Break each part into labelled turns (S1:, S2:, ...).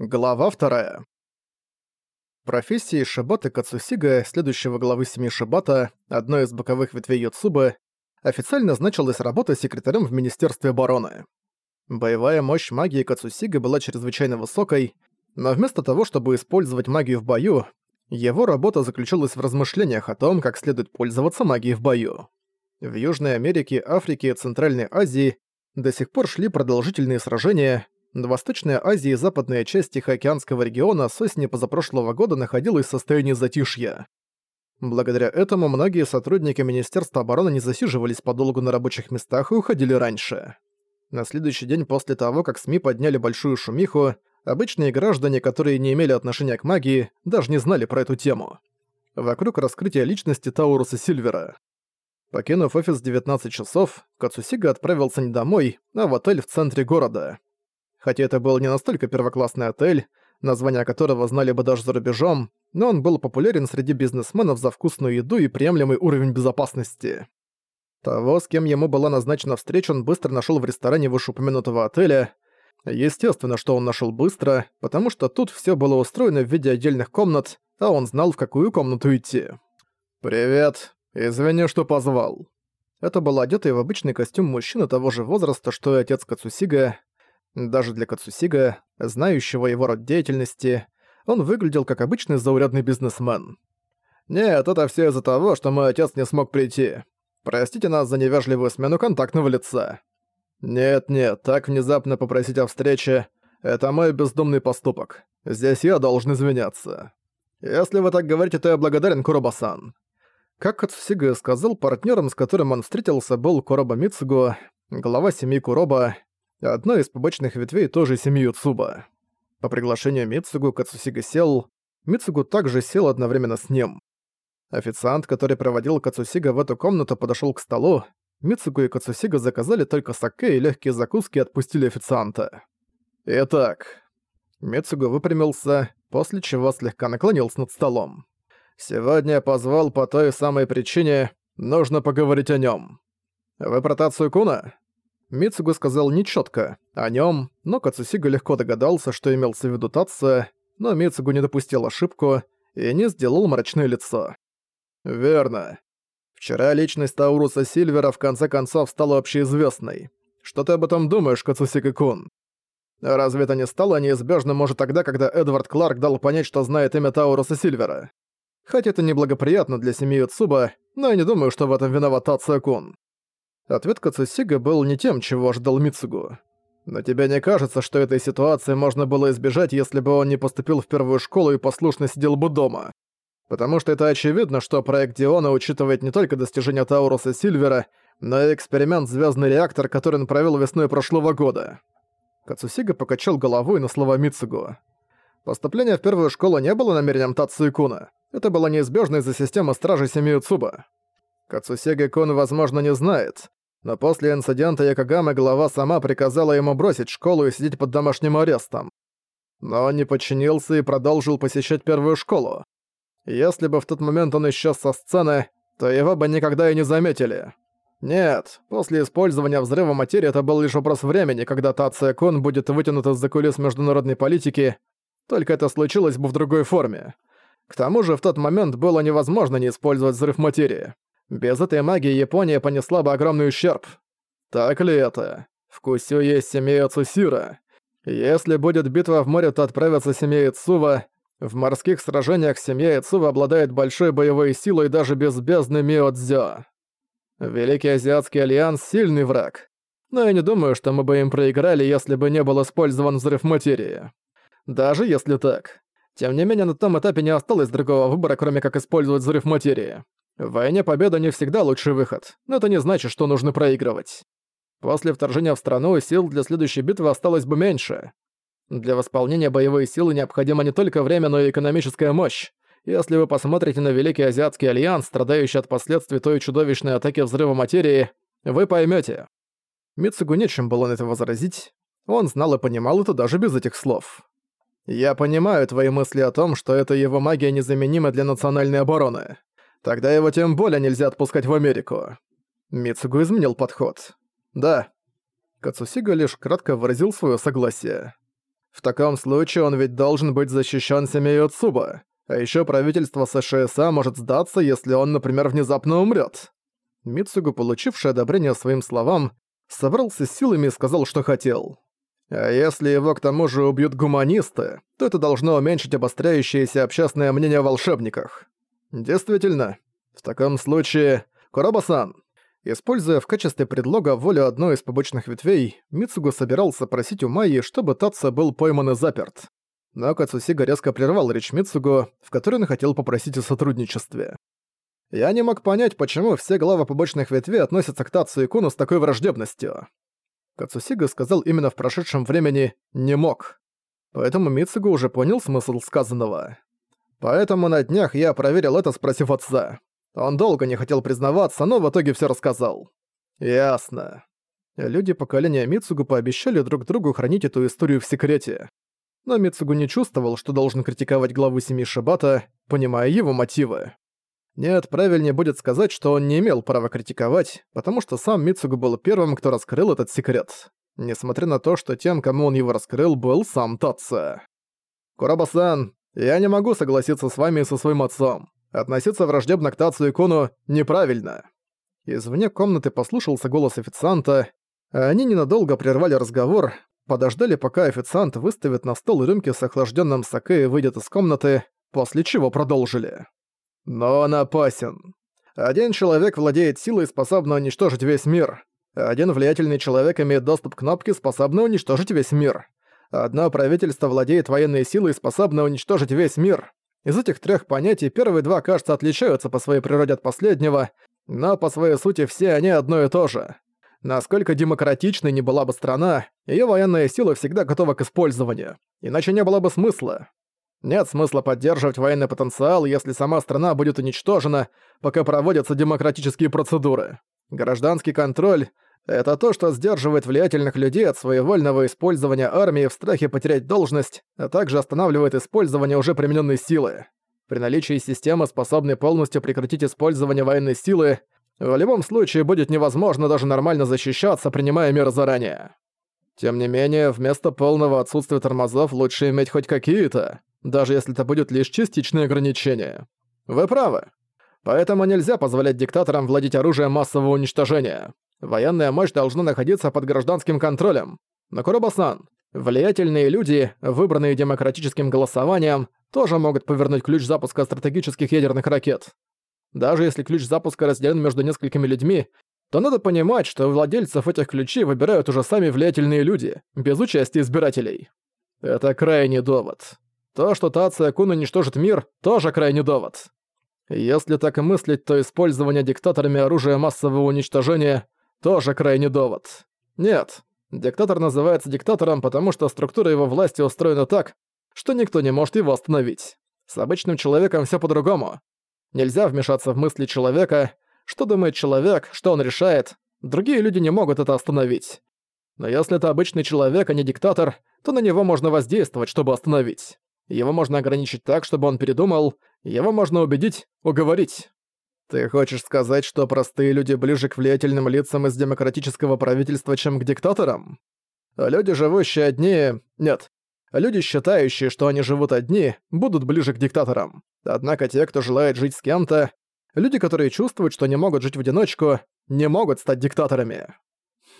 S1: Глава вторая. Профессии Шибаты Кацусига, следующего главы семьи Шибата, одной из боковых ветвей Йоцубы, официально значилась работа секретарем в Министерстве обороны. Боевая мощь магии Кацусига была чрезвычайно высокой, но вместо того, чтобы использовать магию в бою, его работа заключалась в размышлениях о том, как следует пользоваться магией в бою. В Южной Америке, Африке и Центральной Азии до сих пор шли продолжительные сражения, Восточная Азия и западная часть Тихоокеанского региона с осени позапрошлого года находилась в состоянии затишья. Благодаря этому многие сотрудники Министерства обороны не засиживались подолгу на рабочих местах и уходили раньше. На следующий день после того, как СМИ подняли большую шумиху, обычные граждане, которые не имели отношения к магии, даже не знали про эту тему. Вокруг раскрытия личности Тауруса Сильвера. Покинув офис в 19 часов, Кацусига отправился не домой, а в отель в центре города. Хотя это был не настолько первоклассный отель, название которого знали бы даже за рубежом, но он был популярен среди бизнесменов за вкусную еду и приемлемый уровень безопасности. Того, с кем ему была назначена встреча, он быстро нашел в ресторане вышеупомянутого отеля. Естественно, что он нашел быстро, потому что тут все было устроено в виде отдельных комнат, а он знал, в какую комнату идти. «Привет. Извини, что позвал». Это был одетый в обычный костюм мужчина того же возраста, что и отец Кацусига, даже для Кацусига, знающего его род деятельности, он выглядел как обычный заурядный бизнесмен. «Нет, это все из-за того, что мой отец не смог прийти. Простите нас за невежливую смену контактного лица». «Нет-нет, так внезапно попросить о встрече — это мой бездумный поступок. Здесь я должен извиняться. Если вы так говорите, то я благодарен Куробасан». Как Кацусига сказал, партнером, с которым он встретился, был Куроба Мицугу, глава семьи Куроба, одной из побочных ветвей тоже семьи Цуба. По приглашению Мицугу Кацусига сел, Мицугу также сел одновременно с ним. Официант, который проводил Кацусига в эту комнату, подошёл к столу. Мицугу и Кацусига заказали только саке и легкие закуски и отпустили официанта. Итак, Мицугу выпрямился, после чего слегка наклонился над столом. «Сегодня я позвал по той самой причине, нужно поговорить о нём. Вы про Тацию Куна?» Мицугу сказал нечётко о нём, но Кацусига легко догадался, что имелся в виду Татса, но Мицугу не допустил ошибку и не сделал мрачное лицо. «Верно. Вчера личность Тауруса Сильвера в конце концов стала общеизвестной. Что ты об этом думаешь, Кацусига-кун? Разве это не стало неизбежным уже тогда, когда Эдвард Кларк дал понять, что знает имя Тауруса Сильвера? Хоть это неблагоприятно для семьи Цуба, но я не думаю, что в этом виноват Тация-кун. Ответ Кацусига был не тем, чего ожидал Мицугу. «Но тебе не кажется, что этой ситуации можно было избежать, если бы он не поступил в первую школу и послушно сидел бы дома? Потому что это очевидно, что проект Диона учитывает не только достижения Тауруса Сильвера, но и эксперимент «Звездный реактор», который он провел весной прошлого года». Кацусига покачал головой на слова Мицугу. Поступление в первую школу не было намерением Тацуикуна. Это было неизбежно из-за системы стражи семьи Цуба. Кацусига Кун, возможно, не знает, но после инцидента Якогама глава сама приказала ему бросить школу и сидеть под домашним арестом. Но он не подчинился и продолжил посещать первую школу. Если бы в тот момент он исчез со сцены, то его бы никогда и не заметили. Нет, после использования взрыва материи это был лишь вопрос времени, когда Тация Кун будет вытянут из-за кулис международной политики, только это случилось бы в другой форме. К тому же в тот момент было невозможно не использовать взрыв материи. Без этой магии Япония понесла бы огромный ущерб. Так ли это? В Кусю есть семья Цусира. Если будет битва в море, то отправится семья Ицува. В морских сражениях семья Ицува обладает большой боевой силой даже без бездны Миодзё. Великий Азиатский Альянс — сильный враг. Но я не думаю, что мы бы им проиграли, если бы не был использован взрыв материи. Даже если так. Тем не менее, на том этапе не осталось другого выбора, кроме как использовать взрыв материи. В войне победа не всегда лучший выход, но это не значит, что нужно проигрывать. После вторжения в страну сил для следующей битвы осталось бы меньше. Для восполнения боевой силы необходимо не только время, но и экономическая мощь. Если вы посмотрите на Великий Азиатский Альянс, страдающий от последствий той чудовищной атаки взрыва материи, вы поймете. Мицугу нечем было на это возразить. Он знал и понимал это даже без этих слов. «Я понимаю твои мысли о том, что эта его магия незаменима для национальной обороны. Тогда его тем более нельзя отпускать в Америку. Мицугу изменил подход. Да. Кацусига лишь кратко выразил свое согласие. В таком случае он ведь должен быть защищен семьей Цуба. А еще правительство США может сдаться, если он, например, внезапно умрет. Мицугу, получивший одобрение своим словам, собрался с силами и сказал, что хотел. А если его к тому же убьют гуманисты, то это должно уменьшить обостряющееся общественное мнение о волшебниках. Действительно, в таком случае... Куроба-сан, Используя в качестве предлога волю одной из побочных ветвей, Мицугу собирался просить у Майи, чтобы Татса был пойман и заперт. Но Кацусига резко прервал речь Мицугу, в которой он хотел попросить о сотрудничестве. Я не мог понять, почему все главы побочных ветвей относятся к Татсу и Куну с такой враждебностью. Кацусига сказал именно в прошедшем времени «не мог». Поэтому Мицугу уже понял смысл сказанного. Поэтому на днях я проверил это, спросив отца. Он долго не хотел признаваться, но в итоге все рассказал. Ясно. Люди поколения Мицугу пообещали друг другу хранить эту историю в секрете. Но Мицугу не чувствовал, что должен критиковать главу семьи Шибата, понимая его мотивы. Нет, правильнее будет сказать, что он не имел права критиковать, потому что сам Мицугу был первым, кто раскрыл этот секрет. Несмотря на то, что тем, кому он его раскрыл, был сам Татца. Кураба-сан, я не могу согласиться с вами и со своим отцом. Относиться враждебно к Тацу и Кону неправильно. Извне комнаты послушался голос официанта, они ненадолго прервали разговор, подождали, пока официант выставит на стол рюмки с охлажденным саке и выйдет из комнаты, после чего продолжили. Но он опасен. Один человек владеет силой, способной уничтожить весь мир. Один влиятельный человек имеет доступ к кнопке, способной уничтожить весь мир. Одно правительство владеет военной силой, способной уничтожить весь мир. Из этих трех понятий первые два, кажется, отличаются по своей природе от последнего, но по своей сути все они одно и то же. Насколько демократичной ни была бы страна, ее военная сила всегда готова к использованию, иначе не было бы смысла. Нет смысла поддерживать военный потенциал, если сама страна будет уничтожена, пока проводятся демократические процедуры. Гражданский контроль — это то, что сдерживает влиятельных людей от своевольного использования армии в страхе потерять должность, а также останавливает использование уже примененной силы. При наличии системы, способной полностью прекратить использование военной силы, в любом случае будет невозможно даже нормально защищаться, принимая меры заранее. Тем не менее, вместо полного отсутствия тормозов лучше иметь хоть какие-то даже если это будет лишь частичное ограничение. Вы правы. Поэтому нельзя позволять диктаторам владеть оружием массового уничтожения. Военная мощь должна находиться под гражданским контролем. Но Куробасан, влиятельные люди, выбранные демократическим голосованием, тоже могут повернуть ключ запуска стратегических ядерных ракет. Даже если ключ запуска разделен между несколькими людьми, то надо понимать, что владельцев этих ключей выбирают уже сами влиятельные люди, без участия избирателей. Это крайний довод. То, что Тация Кун уничтожит мир, тоже крайний довод. Если так и мыслить, то использование диктаторами оружия массового уничтожения тоже крайний довод. Нет, диктатор называется диктатором, потому что структура его власти устроена так, что никто не может его остановить. С обычным человеком все по-другому. Нельзя вмешаться в мысли человека, что думает человек, что он решает. Другие люди не могут это остановить. Но если это обычный человек, а не диктатор, то на него можно воздействовать, чтобы остановить. Его можно ограничить так, чтобы он передумал, его можно убедить, уговорить. Ты хочешь сказать, что простые люди ближе к влиятельным лицам из демократического правительства, чем к диктаторам? Люди, живущие одни... Нет. Люди, считающие, что они живут одни, будут ближе к диктаторам. Однако те, кто желает жить с кем-то, люди, которые чувствуют, что не могут жить в одиночку, не могут стать диктаторами.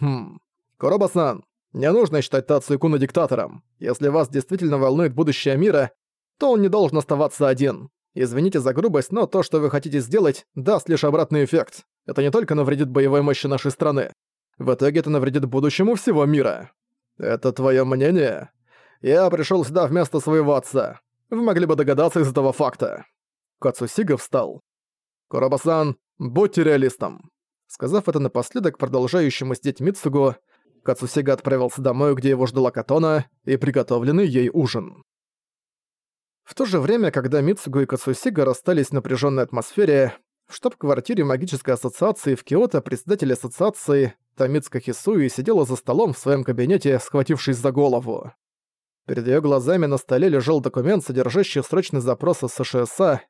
S1: Хм. Коробасан, не нужно считать Тацу Икуну диктатором. Если вас действительно волнует будущее мира, то он не должен оставаться один. Извините за грубость, но то, что вы хотите сделать, даст лишь обратный эффект. Это не только навредит боевой мощи нашей страны. В итоге это навредит будущему всего мира. Это твое мнение? Я пришел сюда вместо своего отца. Вы могли бы догадаться из этого факта. Кацусига встал. Коробасан, будьте реалистом. Сказав это напоследок продолжающему сидеть Мицугу, Кацусига отправился домой, где его ждала Катона и приготовленный ей ужин. В то же время, когда Мицугу и Кацусига расстались в напряженной атмосфере, в штаб-квартире магической ассоциации в Киото председатель ассоциации Тамицка Хисуи сидела за столом в своем кабинете, схватившись за голову. Перед ее глазами на столе лежал документ, содержащий срочный запрос из США.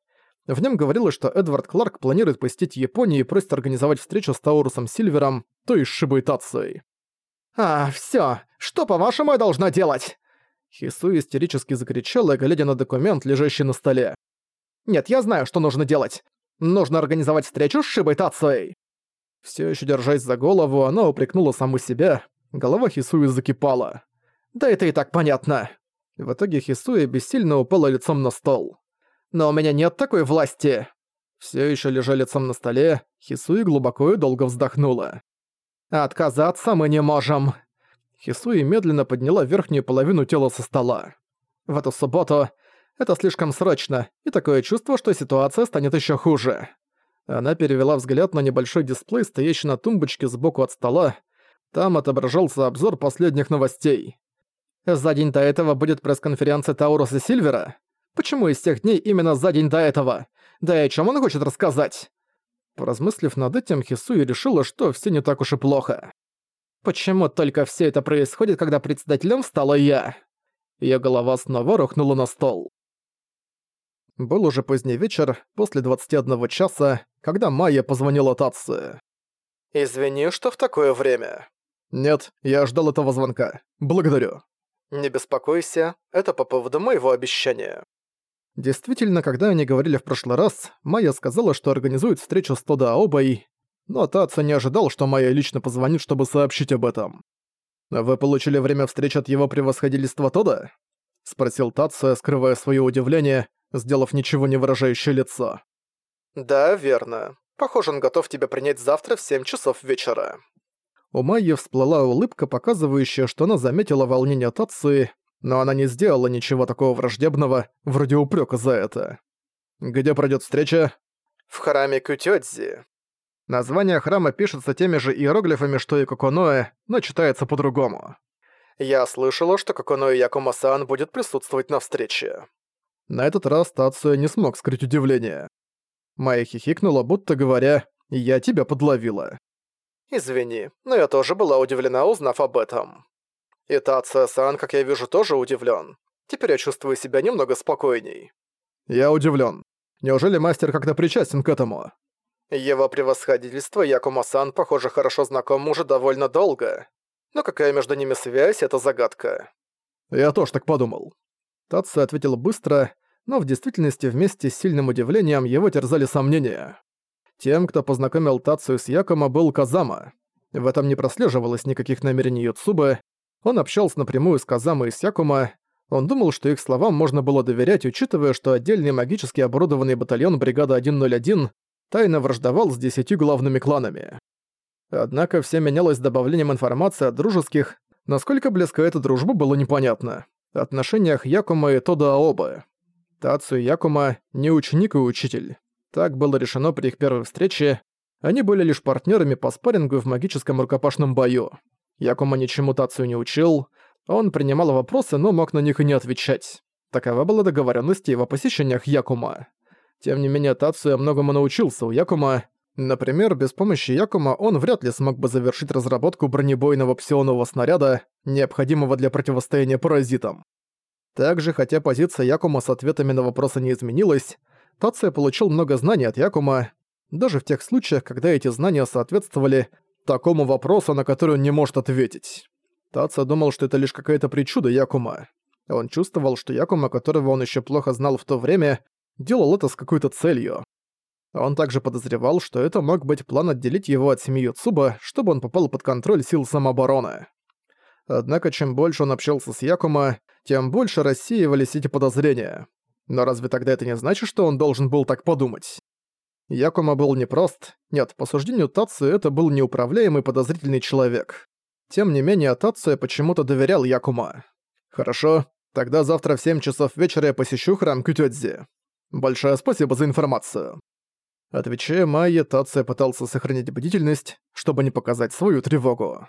S1: В нем говорилось, что Эдвард Кларк планирует посетить Японию и просит организовать встречу с Таурусом Сильвером, то есть Шибуитацией.
S2: «А, всё, что, по-вашему, я должна делать?»
S1: Хису истерически закричала, глядя на документ, лежащий на столе. «Нет, я знаю, что нужно делать! Нужно организовать встречу с Шибой Тацуей!» Все еще держась за голову, она упрекнула саму себя. Голова Хисуи закипала. «Да это и так понятно!» В итоге Хисуя бессильно упала лицом на стол. «Но у меня нет такой власти!» Все еще лежа лицом на столе, Хисуи глубоко и долго вздохнула. «Отказаться мы не можем!» Хисуи медленно подняла верхнюю половину тела со стола. В эту субботу это слишком срочно, и такое чувство, что ситуация станет еще хуже. Она перевела взгляд на небольшой дисплей, стоящий на тумбочке сбоку от стола. Там отображался обзор последних новостей. За день до этого будет пресс-конференция Тауруса Сильвера? Почему из всех дней именно за день до этого? Да и о чем он хочет рассказать? Поразмыслив над этим, Хисуи решила, что все не так уж и плохо. Почему только все это происходит, когда председателем стала я? Её голова снова рухнула на стол. Был уже поздний вечер, после 21 часа, когда Майя позвонила Татсу. «Извини, что в такое время». «Нет, я ждал этого звонка. Благодарю». «Не беспокойся, это по поводу моего обещания». Действительно, когда они говорили в прошлый раз, Майя сказала, что организует встречу с Тода Аобой, но Татсу не ожидал, что Майя лично позвонит, чтобы сообщить об этом. «Вы получили время встречи от его превосходительства Тода?» — спросил Татсу, скрывая свое удивление, сделав ничего не выражающее лицо. «Да, верно. Похоже, он готов тебя принять завтра в 7 часов вечера». У Майи всплыла улыбка, показывающая, что она заметила волнение Татсуи, но она не сделала ничего такого враждебного, вроде упрека за это. «Где пройдет встреча?» «В храме Кютёдзи». Название храма пишется теми же иероглифами, что и Коконоэ, но читается по-другому. «Я слышала, что Коконоэ Якума-сан будет присутствовать на встрече». На этот раз Тацуя не смог скрыть удивление. Майя хихикнула, будто говоря «Я тебя подловила». «Извини, но я тоже была удивлена, узнав об этом». И Тация-сан, как я вижу, тоже удивлен. Теперь я чувствую себя немного спокойней. Я удивлен. Неужели мастер как-то причастен к этому? Его превосходительство Якума-сан, похоже, хорошо знаком уже довольно долго. Но какая между ними связь, это загадка. Я тоже так подумал. Татсу ответил быстро, но в действительности вместе с сильным удивлением его терзали сомнения. Тем, кто познакомил Тацию с Якома, был Казама. В этом не прослеживалось никаких намерений Юцубы. Он общался напрямую с Казамой и с Якума. Он думал, что их словам можно было доверять, учитывая, что отдельный магически оборудованный батальон бригады 101 тайно враждовал с десятью главными кланами. Однако все менялось с добавлением информации от дружеских, насколько близко эта дружба было непонятно отношениях Якума и Тода Аобы. Тацу Якума – не ученик и учитель. Так было решено при их первой встрече. Они были лишь партнерами по спаррингу в магическом рукопашном бою. Якума ничему Тацу не учил, он принимал вопросы, но мог на них и не отвечать. Такова была договоренность о его посещениях Якума. Тем не менее, Тацуя многому научился у Якума. Например, без помощи Якума он вряд ли смог бы завершить разработку бронебойного псионового снаряда, необходимого для противостояния паразитам. Также, хотя позиция Якума с ответами на вопросы не изменилась, Тация получил много знаний от Якума, даже в тех случаях, когда эти знания соответствовали такому вопросу, на который он не может ответить. Тация думал, что это лишь какая-то причуда Якума. Он чувствовал, что Якума, которого он еще плохо знал в то время, делал это с какой-то целью. Он также подозревал, что это мог быть план отделить его от семьи Цуба, чтобы он попал под контроль сил самообороны. Однако чем больше он общался с Якума, тем больше рассеивались эти подозрения. Но разве тогда это не значит, что он должен был так подумать? Якума был непрост. Нет, по суждению Тацию это был неуправляемый подозрительный человек. Тем не менее, Тация почему-то доверял Якума. «Хорошо, тогда завтра в 7 часов вечера я посещу храм Кютёдзи. Большое спасибо за информацию». Отвечая Майе, Тация пытался сохранить бдительность, чтобы не показать свою тревогу.